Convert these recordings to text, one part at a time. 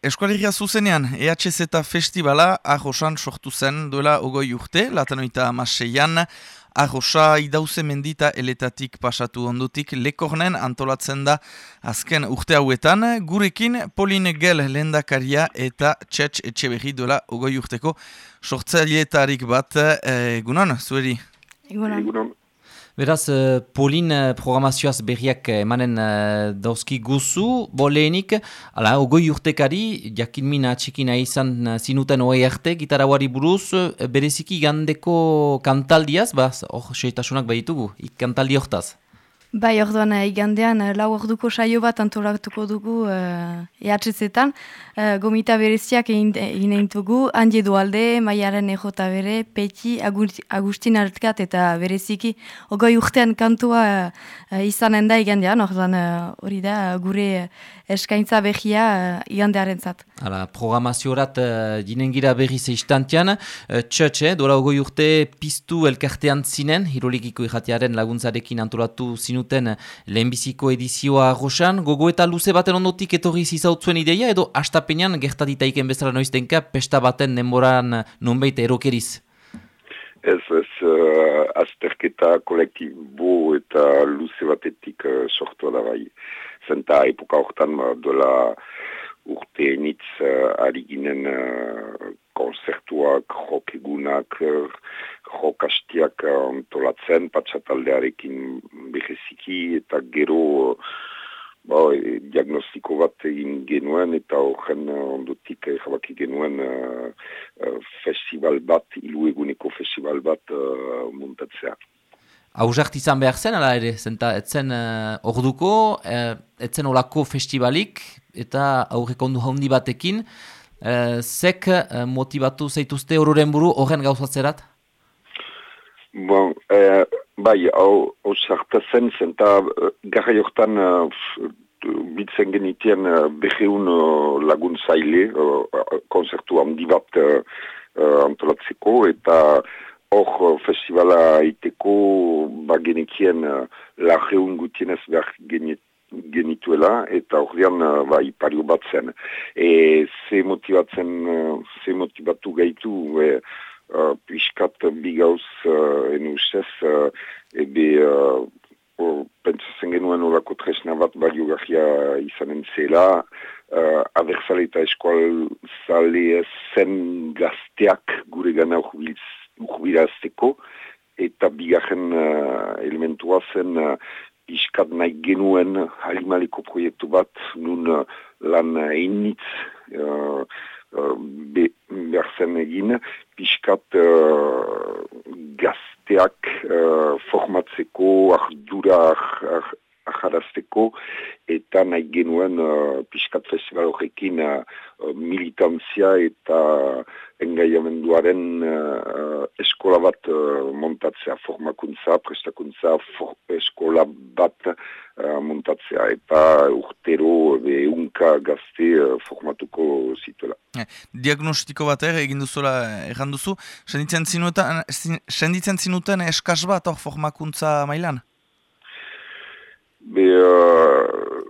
Eskualiria zuzenean, EHZ festivala ahosan sortu zen duela ogoi urte, latanoita amaseian, ahosa idauze mendita eletatik pasatu ondutik lekornen antolatzen da azken urte hauetan, gurekin Pauline Gel lendakaria eta txetx etxe berri duela ogoi urteko sortzaileetarik bat, egunon, zueri? Egunon. Beraz, uh, Polin uh, programazioaz berriak emanen uh, dauzki guzu, boleenik, ala, ogoi urtekari, jakin mina txikina izan zinuten oai arte, gitarauari buruz, bereziki gandeko kantaldiaz, baz, hor, oh, seitasunak behitugu, kantaldi hortaz. Bai, orduan, igandean, eh, lau orduko saio bat antolatuko dugu uh, ehatzezetan. Uh, gomita bereziak egin dugu, handi dualde, maiaren ejota bere, peti, agustin artkat eta bereziki. Ogoi urtean kantua uh, izanen da igandean, orduan hori da gure eskaintza behia uh, igandearen zat. Hala, programaziorat uh, dinengira berri zeistantian, uh, txetxe, dora ogoi urte piztu elkartean zinen, hirolikiko irratiaren laguntzarekin antolatu zinu zinuten lehenbiziko edizioa roxan, gogo eta luze baten ondotik etorri zizautzuen ideia edo astapenean gertatitaiken bezala noiztenka pesta baten denboran nonbait erokeriz? Ez, ez, uh, azterketa kolektibo eta luze batetik uh, sortu da bai. Zenta epoka hortan uh, dola urte nitz uh, ari ginen uh, konzertuak, jok egunak, jok hastiak antolatzen, patxataldearekin beheziki eta gero ba, diagnostiko bat egin genuen eta horren ondotik jabaki genuen uh, festival bat, ilu eguneko festival bat uh, muntatzea. Hauzart izan behar zen, ala ere, zenta, etzen uh, orduko, uh, etzen olako festivalik eta aurreko ondu handi batekin, Uh, zek uh, motivatu zeituzte hororen buru horren gauzatzerat? Bon, uh, bai, hau sartu zen, zenta gara jortan uh, bitzen genitien uh, beheun konzertu handi bat uh, antolatzeko, eta hor festivala iteko bagenekien uh, lageun gutienez behar geniet genituela eta ordean uh, bai pario bat zen. E, ze motibatzen, uh, ze motivatu gaitu, e, uh, piskat bigauz uh, enu ustez, uh, ebe uh, pentsatzen genuen horako tresna bat balio gajia izanen zela, uh, abertzale eta eskual zale zen gazteak gure gana urbirazteko, eta bigarren uh, elementua zen uh, iskat nahi genuen halimaliko proiektu bat, nun uh, lan einitz uh, uh, be, behar zen egin, piskat uh, gazteak uh, formatzeko, ardura aharazteko, eta nahi genuen uh, piskat festival horrekin uh, militantzia eta engaiamenduaren uh, eskola bat uh, montatzea, formakuntza, prestakuntza, for, eskola bat uh, montatzea, eta urtero eunka gazte uh, formatuko zituela. Eh, diagnostiko bat er, egin duzuela erran duzu, senditzen zinuten, senditzen zinuten eskaz bat hor formakuntza mailan? Be, uh,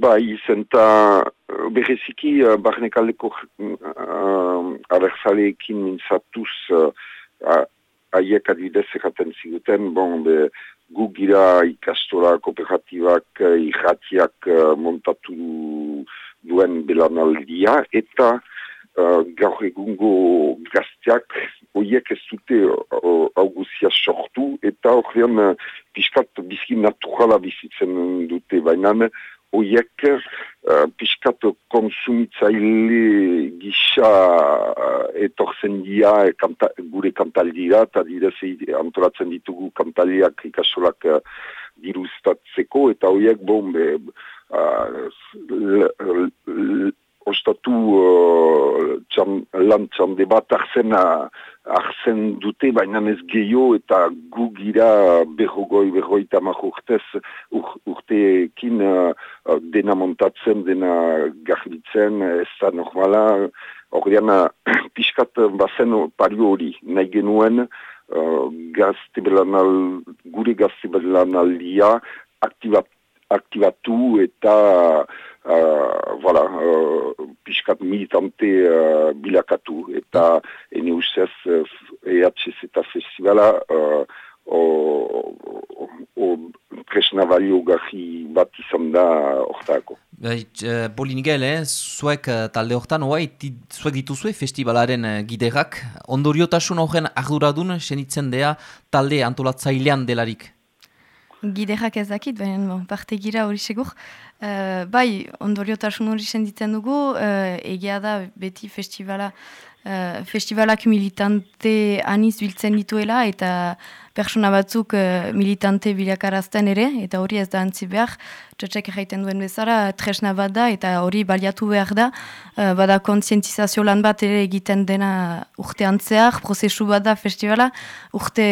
bai, zenta bereziki uh, barnekaldeko uh, abertzaleekin mintzatuz uh, aiek adibidez erraten ziguten, bon, be, gu gira ikastora kooperatibak uh, irratiak uh, montatu duen belanaldia, eta gaur egungo gazteak oiek ez dute auguzia sortu, eta horrean uh, piskat bizki naturala bizitzen dute, baina oiek uh, piskat konsumitzaile gisa uh, etorzen dia e, kanta, gure kantaldira, eta direz antolatzen ditugu kantaliak ikasolak uh, diruztatzeko, eta oiek bombe uh, ostatu uh, lan txande bat arzen, arzen dute, baina ez gehiago eta gu gira behogoi, behogoi tamak urtez ur, urteekin uh, dena montatzen, dena garbitzen, ez da normala. Horrean, pixkat bazen pario hori, nahi genuen uh, gazte belanal, gure gazte belanaldia aktibat, aktibatu eta uh, voilà, uh, piskat militante uh, bilakatu eta ene ustez uh, EHZ eta festivala uh, o, o, o tresna balio gaji bat izan da ortaako. Bai, Bolinigel, eh, zuek talde hortan, oai, zuek dituzue festivalaren giderak, ondoriotasun horren arduradun senitzen dea talde antolatzailean delarik? Giderak ez dakit, baina parte gira hori segur. Uh, bai, ondoriotasun hori senditzen dugu, uh, egia da beti festivala, uh, festivalak militante aniz biltzen dituela eta persona batzuk uh, militante bilakarazten ere, eta hori ez da antzi behar, txotxek erraiten duen bezala, tresna bat da, eta hori baliatu behar da, uh, bada kontzientizazio lan bat ere egiten dena urte antzeak, prozesu bat da festivala, urte,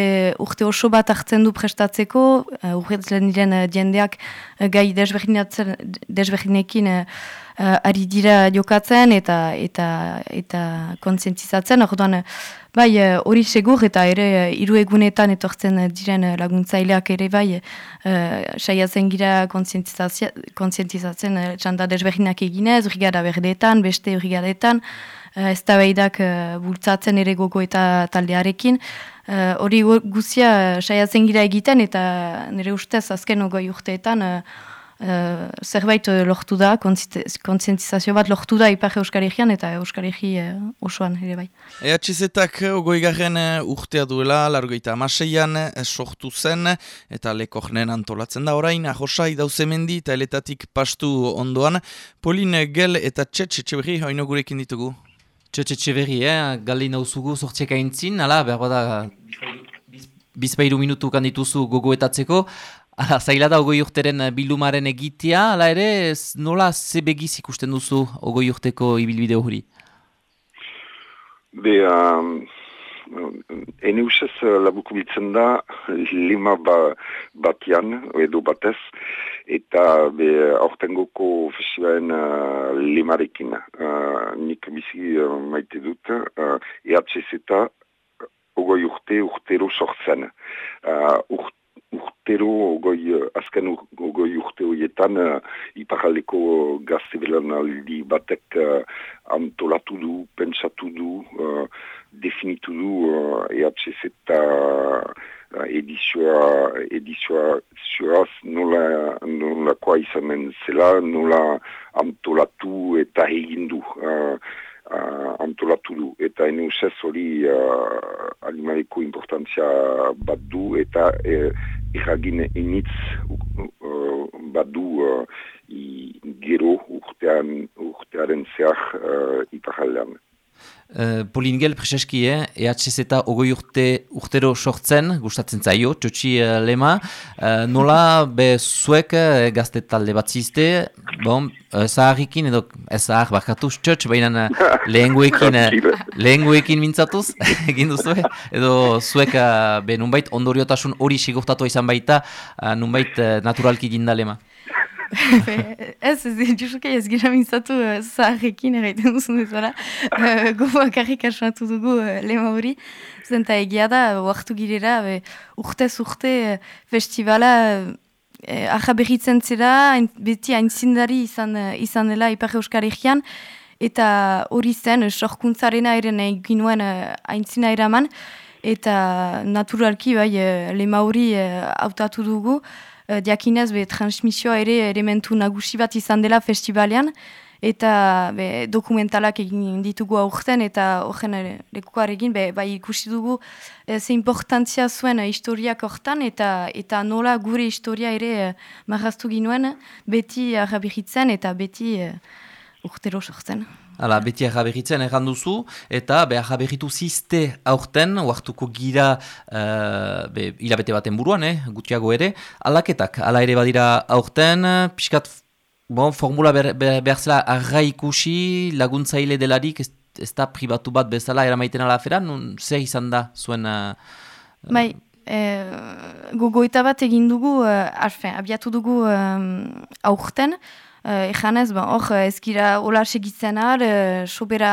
urte oso bat hartzen du prestatzeko, uh, urte diren uh, diendeak uh, gai desberdinekin uh, ari dira jokatzen eta eta eta kontzientizatzen, orduan, Bai, eh, hori segur eta ere eh, hiru egunetan etortzen eh, diren laguntzaileak ere bai saiatzen gira kontzientizatzen txanda desberdinak eginez, urrigada berdeetan, beste urrigadetan, uh, ez da behidak bultzatzen ere gogo eta taldearekin. Hori guzia saiatzen gira egiten eta nire ustez azken ogoi urteetan Uh, zerbait lortu da, kontzientizazio bat lortu da Ipar Euskal Herrian eta Euskal Herri uh, osoan ere bai. Eatxizetak ogoigarren urtea duela, largoita amaseian, sortu zen, eta lekohnen antolatzen da orain, ahosai dauzemendi eta eletatik pastu ondoan, Polin Gel eta Txetxe Txeberri haino gurekin ditugu. Txetxe Txeberri, eh? gali nauzugu sortxeka intzin, ala, behar da, bizpairu minutu kandituzu gogoetatzeko, Ala, zaila da ogoi urteren eh, bildumaren egitea, ala ere, nola ze begiz ikusten duzu ogoi urteko ibilbide hori? Be, um, ene usez uh, labuko bitzen da, lima ba, batian, edo batez, eta be, aurtengoko festivalen uh, limarekin. Uh, nik bizi uh, maite dut, uh, ehatxez eta ogoi urte urtero sortzen. Uh, urte urtero, goi, eh, azken goi urte horietan, uh, iparaldeko gazte aldi batek uh, antolatu du, pentsatu du, uh, definitu du uh, EHZ eta uh, edizioa, edizioa zuaz nola, nola koa izanen zela, nola antolatu eta egindu. Uh, uh, antolatu du. Eta ene usez hori uh, animaleko importantzia bat du eta uh, eragin initz uh, bat du uh, gero urtean, urtearen zehar uh, iparaldean. Uh, Polingel Prezeski, eh? EHZ eta ogoi urte urtero sortzen, gustatzen zaio, txotxi uh, lema. Uh, nola, be, zuek uh, gazte talde bat zizte, bon, uh, zaharrikin, edo ez zahar bakatu txotx, baina uh, lehenguekin, uh, lehenguekin mintzatuz, egin duzu, edo zuek, uh, be, nunbait, ondoriotasun hori sigurtatu izan baita, uh, nunbait, uh, naturalki lema. ez, ez, justuke ez gira mintzatu uh, zaharrekin erraiten duzun bezala. Uh, Goboak harrik asmatu dugu uh, lema hori. Zenta egia da, oartu girera, urtez urte uh, festivala uh, aja berritzen zera, beti aintzindari izan, uh, izan dela Ipar Euskal Herrian, eta hori zen, sorkuntzarena eren egin nuen uh, aintzina eraman, eta naturalki bai, uh, lema hori hautatu dugu, uh, diakinez be transmisioa ere elementu nagusi bat izan dela festivalean, eta be, dokumentalak egin ditugu aurten, eta horren lekuarekin bai ikusi dugu e, ze importantzia zuen e, historiak hortan, eta, eta nola gure historia ere e, marraztu ginuen, beti arrabiritzen eta beti e, urtero sortzen. Hala, beti ahaberritzen erran duzu, eta be ahaberritu ziste aurten, oartuko gira uh, be, baten buruan, eh, gutiago ere, alaketak, ala ere badira aurten, pixkat, bon, formula ber, ber, behar zela arra laguntzaile delarik, ez, ez da pribatu bat bezala eramaiten ala afera, nun zer izan da zuen... Uh, bai, eh, gogoeta bat egin dugu, uh, abiatu dugu um, aurten, Uh, Ejanez, ba, hor, uh, ezkira hola segitzen ar, uh, sobera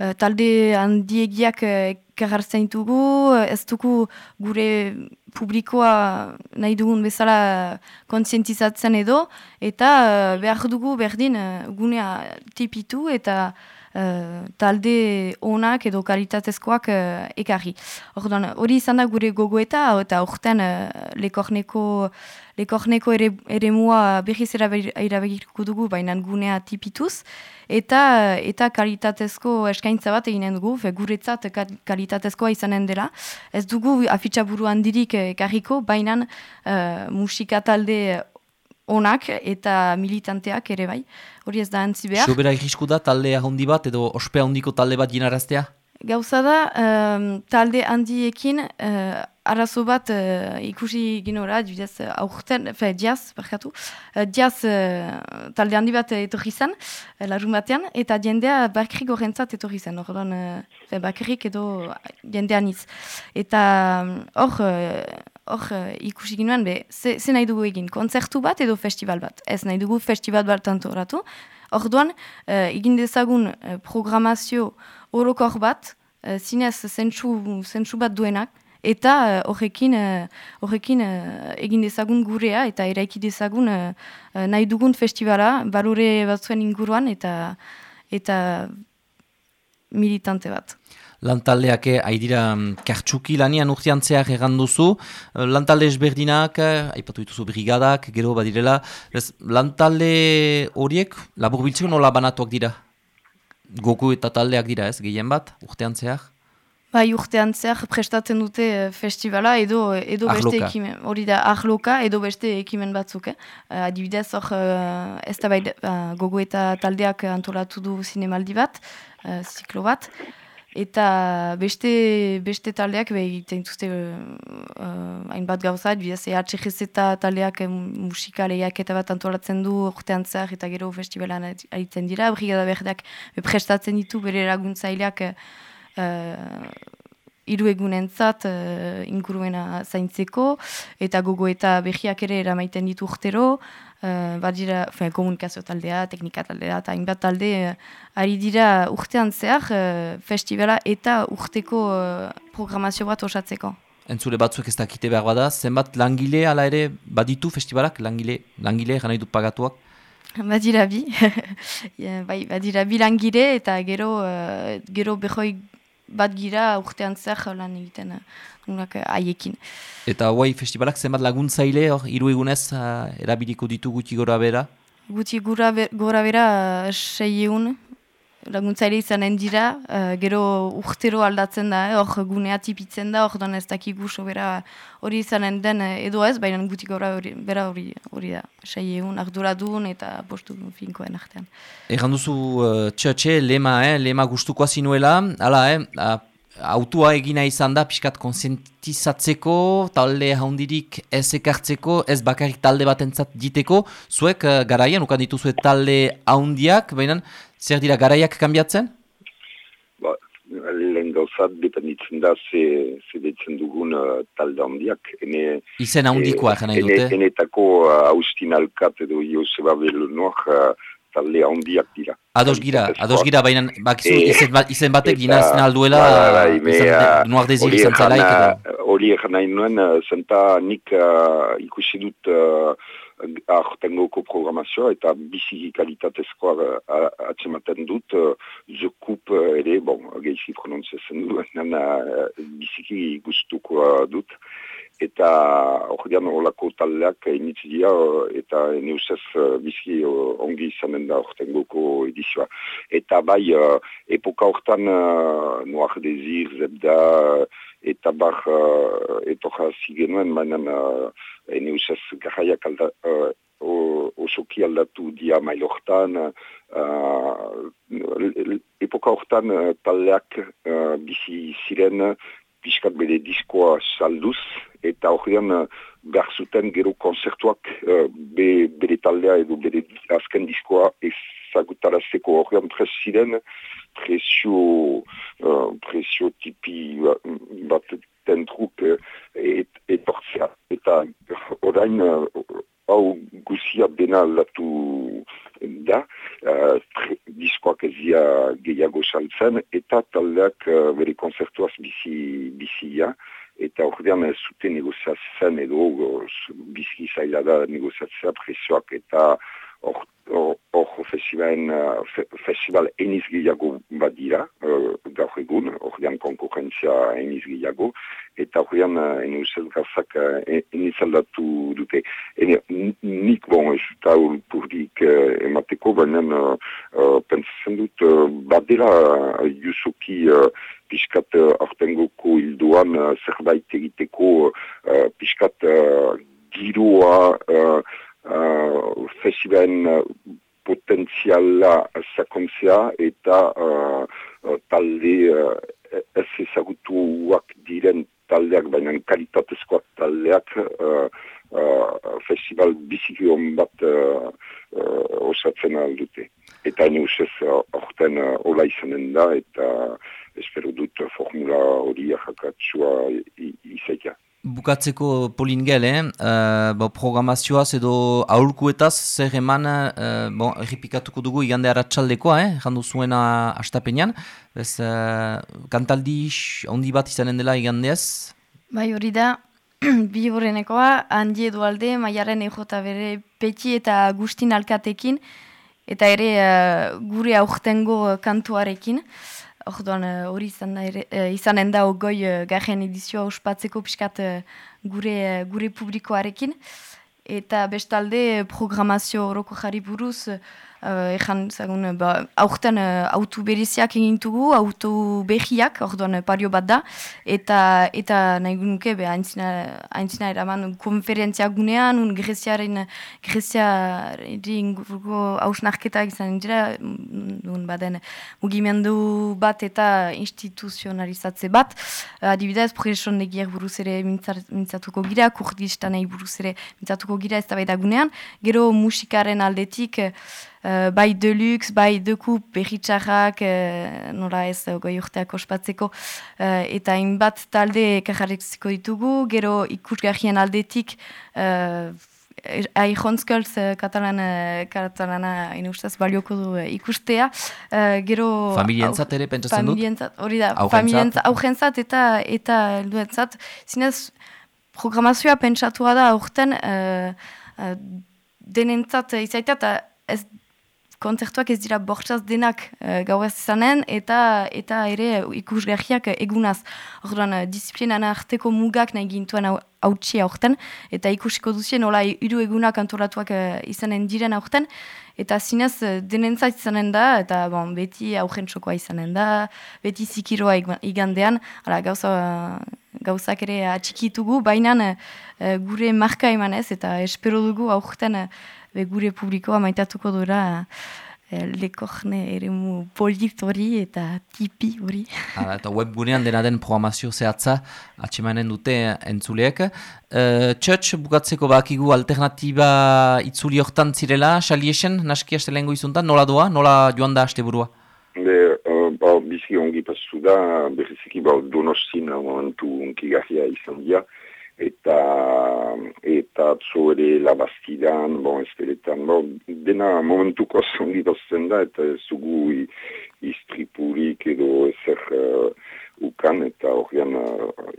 uh, talde handiegiak uh, ikagartzen ditugu, ez dugu gure publikoa nahi dugun bezala kontzientizatzen edo, eta behar dugu berdin gunea tipitu eta uh, talde onak edo kalitatezkoak uh, ekarri. Hori izan da gure gogoeta, eta orten uh, lekorneko, lekorneko ere, ere mua behiz erabegirko dugu, baina gunea tipituz, eta eta kalitatezko eskaintza bat eginen dugu, fe, guretzat kalitatezkoa izanen dela. Ez dugu afitxaburu handirik ekarriko, baina uh, musika talde onak eta militanteak ere bai. Hori ez da antzi behar. Sobera irrisku da talde handi bat edo ospea handiko talde bat jinaraztea? Gauza da, um, talde handiekin uh, arazo bat uh, ikusi ginora, diaz uh, aurten, fe, diaz, berkatu, uh, diaz uh, talde handi bat etorri zen, uh, larun batean, eta jendea bakrik horrentzat etorri zen, hor uh, bakrik edo jendean iz. Eta hor, uh, hor uh, ikusi ginoen, be, ze, ze nahi dugu egin, kontzertu bat edo festival bat. Ez nahi dugu festival bat antoratu. Hor duan, uh, egin dezagun uh, programazio orokor bat, uh, zinez zentsu bat duenak, eta horrekin horrekin egin dezagun gurea eta eraiki dezagun uh, nahi dugun festivala, balore batzuen inguruan eta eta militante bat lantaldeak haidira mm, kartsuki lanian urteantzeak egan duzu, eh, lantalde esberdinak, eh, aipatu dituzu brigadak, gero badirela, ez, lantalde horiek labur biltzeko nola banatuak dira? Goku eta taldeak dira ez, gehien bat, urteantzeak? Bai, urtean zer prestatzen dute eh, festivala edo edo beste ekimen, hori da ahloka edo beste ekimen batzuk. Eh? adibidez, hor uh, ez da bai uh, gogo eta taldeak antolatu du zinemaldi bat, uh, ziklo bat. Eta beste, beste taldeak be egiten duzte uh, hainbat gauzat, bidez EHGZ taldeak musikaleiak eta bat antolatzen du urtean zer eta gero festivalan aritzen dira. Brigada berdeak prestatzen ditu bere laguntzaileak uh, iru egunentzat uh, inguruena zaintzeko eta gogo eta behiak ere eramaiten ditu urtero. Uh, badira, komunikazio taldea, teknika taldea, eta hainbat talde, uh, ari dira urtean zehar, uh, festivala eta urteko uh, programazio bat osatzeko. Entzule batzuek ez dakite behar bada, zenbat langile ala ere baditu festivalak, langile, langile gana du pagatuak? Badira bi, bai, badira bi langile eta gero, uh, gero behoi bat gira urtean zer lan egiten unak haiekin. Eta guai festivalak zenbat laguntzaile hor, iru egunez uh, erabiliko ditu guti gora bera? Guti gora, gora bera uh, sei egun laguntzaile izanen dira, uh, gero urtero aldatzen da, hor gunea tipitzen da, hor ez dakigu bera hori izanen den edo ez, baina guti gora hori, bera hori, hori da, sei egun arduradun eta postu finkoen artean. Egan duzu uh, txe, lema, eh, lema gustukoa zinuela, ala, eh, autua egina izan da pixkat konsientizatzeko, talde haundirik ez ekartzeko, ez bakarrik talde bat entzat diteko, zuek uh, garaian, ukan dituzue talde haundiak, baina zer dira garaiak kanbiatzen? Ba, lehen gauzat dependitzen da ze, ze ditzen dugun uh, talde haundiak. Ene, Izen haundikoa, e, nahi dute? Enetako uh, Austin Alkat edo Joseba Belonoak uh, talde handiak dira. Ados gira, ados gira, baina bakizu e, izen, ba, izen batek ginaz alduela nuak dezir izan zaraik. Hori egin nahi nuen, eh, zenta nik uh, ikusi dut uh, ahtengoko programazioa eta biziki kalitatezkoa uh, atzematen dut, uh, zukup uh, ere, bon, gehizi prononzezen du, uh, biziki guztuko dut eta hori dian horlako taldeak initzi eta neusez uh, bizki uh, ongi izanen da horten goko edizioa. Eta bai, uh, epoka hortan uh, Noir Desir, Zebda, eta bar uh, etoja zigenuen, baina uh, neusez garraiak alda, uh, osoki aldatu dia mail hortan, uh, epoka hortan uh, taldeak uh, bizi ziren, piskat bere diskoa salduz, eta horrean uh, behar zuten gero konzertuak uh, be, bere taldea edo bere azken diskoa ezagutarazteko horrean prez ziren, presio, uh, presio tipi uh, bat tentruk uh, et, etortzea. Eta orain uh, hau guzia dena aldatu da, uh, diskoak ez dira gehiago saltzen, eta taldeak uh, bere konzertuaz bizi, bizia, eta ordean zute negoziatzen edo bizki zaila da negoziatzea presioak eta hor festivalen, uh, fe, festival eniz gehiago badira, uh, gaur egun, ordean konkurrentzia eniz gehiago, eta ordean uh, eni uste gauzak uh, eniz aldatu dute. Ene, nik bon, ez eta urpurdik uh, emateko, baina uh, uh, pentsatzen dut uh, badela uh, jusuki uh, piskat uh, aurtengoko hilduan uh, zerbait egiteko uh, piskat uh, giroa uh, uh, festivalen uh, potentziala sakontzea eta uh, uh, talde uh, ez ezagutuak diren taldeak, baina kalitatezkoak taldeak uh, uh, festival bizikion bat uh, uh, osatzen aldute. Eta ene usez, orten uh, ola izanen da, eta espero dut formula hori ahakatsua izaitia. Bukatzeko polin gele, uh, bo, programazioaz edo aurkuetaz zer eman uh, bon, erripikatuko dugu igande aratsaldekoa, eh? jandu zuena astapenean. Bez, uh, kantaldi ondi bat izanen dela igandeaz? Bai hori da, bi horrenekoa, handi edo alde, maiaren ejota bere peti eta gustin alkatekin, eta ere uh, gure aurtengo kantuarekin. Orduan eh, hori izan uh, izanen da ogoi uh, garen edizioa ospatzeko pixkat gure, gure publikoarekin. Eta bestalde programazio horoko jarri buruz, Uh, Ejan, zagun, ba, aurten uh, autu bereziak egintugu, autu behiak, orduan pario bat da, eta, eta nahi gunuke, be, haintzina eraman konferentzia gunean, un greziaren, greziaren ingurgo hausnarketak izan dira, duen baden mugimendu bat eta instituzionalizatze bat, adibidez, progeson negier buruz ere mintzatuko gira, kurdistanei buruz ere mintzatuko gira ez da gunean, gero musikaren aldetik, Uh, bai deluxe, bai dekup, berritxarrak, uh, nola ez goi urteak ospatzeko, uh, eta inbat talde kajarreziko ditugu, gero ikusgarrien aldetik, uh, Aihontzköltz uh, katalan, uh, katalana inustaz balioko du uh, ikustea. Gero... Familientzat ere pentsatzen dut? Hori da, familientzat, aujentzat eta eta helduentzat. Zinez, programazioa pentsatua da aurten denentzat izaita eta ez kontzertuak ez dira bortzaz denak uh, gauaz izanen, eta eta ere ikusgarriak egunaz. Orduan, uh, disiplinan arteko mugak nahi gintuen hautsi aurten, eta ikusiko duzien, hola, iru egunak antolatuak uh, izanen diren aurten, eta zinez denentzat izanen da, eta bon, beti aurren txokoa izanen da, beti zikiroa igandean, hala, gauza, gauzak ere atxikitugu, baina gure marka emanez, eta espero dugu aurten be gure publikoa maitatuko dura e, lekorne ere mu polit hori eta tipi hori. Hala, eta webgunean dena den programazio zehatza atxemanen dute entzuleek. E, Txotx, bukatzeko bakigu alternatiba itzuli hortan zirela, xaliesen, naski haste lehenko izuntan, nola doa, nola joan da haste burua? Be, uh, ba, bizi ongi pasu da, berriziki ba, donostin momentu onki gahia izan dira eta eta atzo ere labastidan, bon, espeletan, bon, dena momentuko zongi dozten da, eta ez dugu istripurik edo ezer uh, ukan, eta horrean, uh,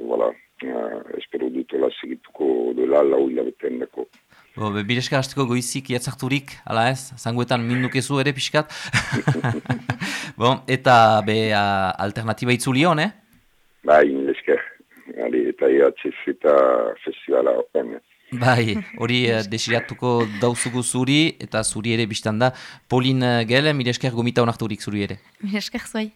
voilà, uh, espero dutola segituko dela lau hilabeten dako. Bo, be, bireska hasteko goizik iatzarturik, ala ez, zanguetan mindukezu ere pixkat. bon, eta be, uh, alternatiba itzuli hon, eh? Bai, eta eta festivala horren. Bai, hori uh, desiratuko dauzugu zuri, eta zuri ere biztan da. Polin uh, Gel, mire esker gomita honarturik zuri ere. Mire esker zuai.